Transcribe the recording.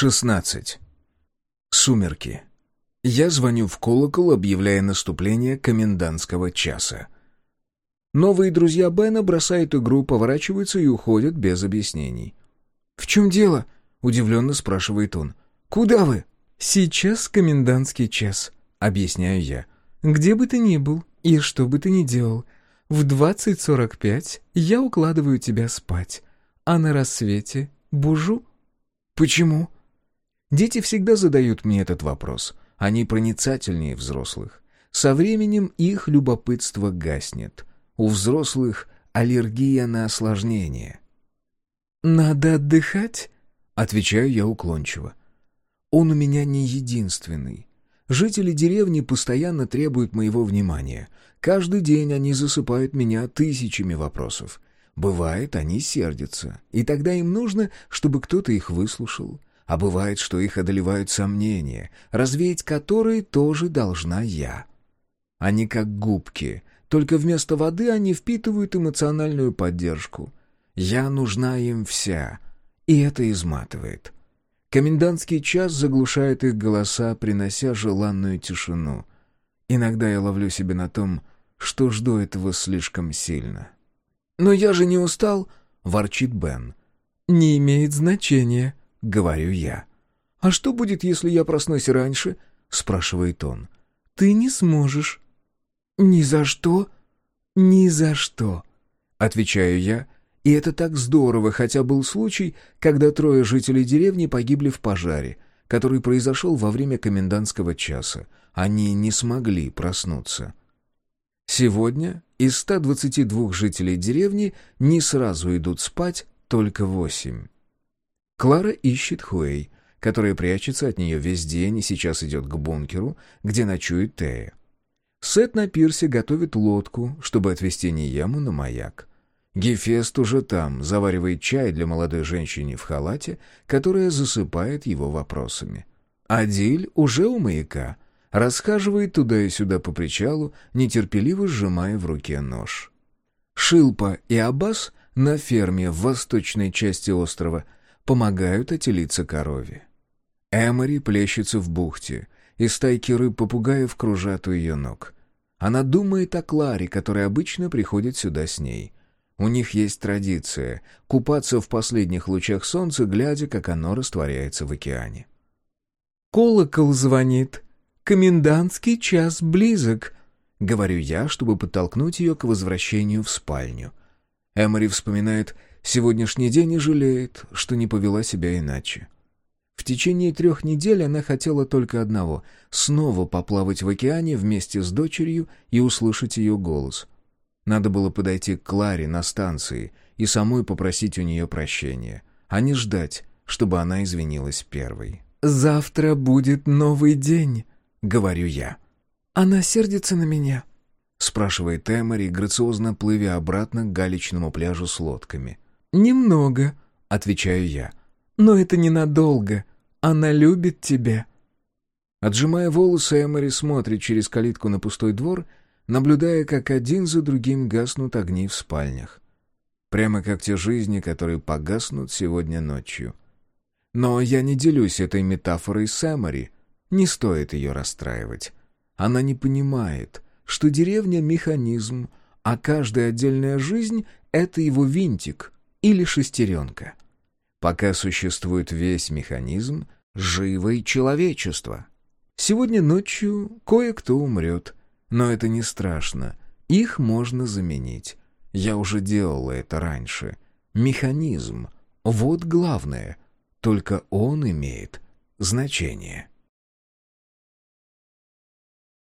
16. Сумерки. Я звоню в колокол, объявляя наступление комендантского часа. Новые друзья Бена бросают игру, поворачиваются и уходят без объяснений. «В чем дело?» — удивленно спрашивает он. «Куда вы?» «Сейчас комендантский час», — объясняю я. «Где бы ты ни был и что бы ты ни делал, в 20.45 я укладываю тебя спать, а на рассвете бужу». «Почему?» Дети всегда задают мне этот вопрос. Они проницательнее взрослых. Со временем их любопытство гаснет. У взрослых аллергия на осложнение. «Надо отдыхать?» — отвечаю я уклончиво. «Он у меня не единственный. Жители деревни постоянно требуют моего внимания. Каждый день они засыпают меня тысячами вопросов. Бывает, они сердятся, и тогда им нужно, чтобы кто-то их выслушал. А бывает, что их одолевают сомнения, развеять которые тоже должна я. Они как губки, только вместо воды они впитывают эмоциональную поддержку. Я нужна им вся, и это изматывает. Комендантский час заглушает их голоса, принося желанную тишину. Иногда я ловлю себя на том, что жду этого слишком сильно. «Но я же не устал», — ворчит Бен. «Не имеет значения», — говорю я. «А что будет, если я проснусь раньше?» — спрашивает он. «Ты не сможешь». «Ни за что?» «Ни за что», — отвечаю я, и это так здорово, хотя был случай, когда трое жителей деревни погибли в пожаре, который произошел во время комендантского часа. Они не смогли проснуться. Сегодня из 122 жителей деревни не сразу идут спать только восемь. Клара ищет Хуэй, которая прячется от нее весь день и сейчас идет к бункеру, где ночует Тея. Сет на пирсе готовит лодку, чтобы отвезти Нияму на маяк. Гефест уже там, заваривает чай для молодой женщины в халате, которая засыпает его вопросами. Адиль уже у маяка, расхаживает туда и сюда по причалу, нетерпеливо сжимая в руке нож. Шилпа и Аббас на ферме в восточной части острова – помогают отелиться корове. Эмори плещется в бухте, и стайки рыб-попугаев кружат у ее ног. Она думает о Кларе, которая обычно приходит сюда с ней. У них есть традиция — купаться в последних лучах солнца, глядя, как оно растворяется в океане. «Колокол звонит. Комендантский час близок», — говорю я, чтобы подтолкнуть ее к возвращению в спальню. Эмори вспоминает Сегодняшний день и жалеет, что не повела себя иначе. В течение трех недель она хотела только одного — снова поплавать в океане вместе с дочерью и услышать ее голос. Надо было подойти к Кларе на станции и самой попросить у нее прощения, а не ждать, чтобы она извинилась первой. «Завтра будет новый день», — говорю я. «Она сердится на меня?» — спрашивает Эмори, грациозно плывя обратно к галечному пляжу с лодками. «Немного», — отвечаю я. «Но это ненадолго. Она любит тебя». Отжимая волосы, Эмори смотрит через калитку на пустой двор, наблюдая, как один за другим гаснут огни в спальнях. Прямо как те жизни, которые погаснут сегодня ночью. Но я не делюсь этой метафорой с Эмори. Не стоит ее расстраивать. Она не понимает, что деревня — механизм, а каждая отдельная жизнь — это его винтик — или шестеренка. Пока существует весь механизм, живо и человечество. Сегодня ночью кое-кто умрет, но это не страшно, их можно заменить. Я уже делал это раньше. Механизм — вот главное, только он имеет значение.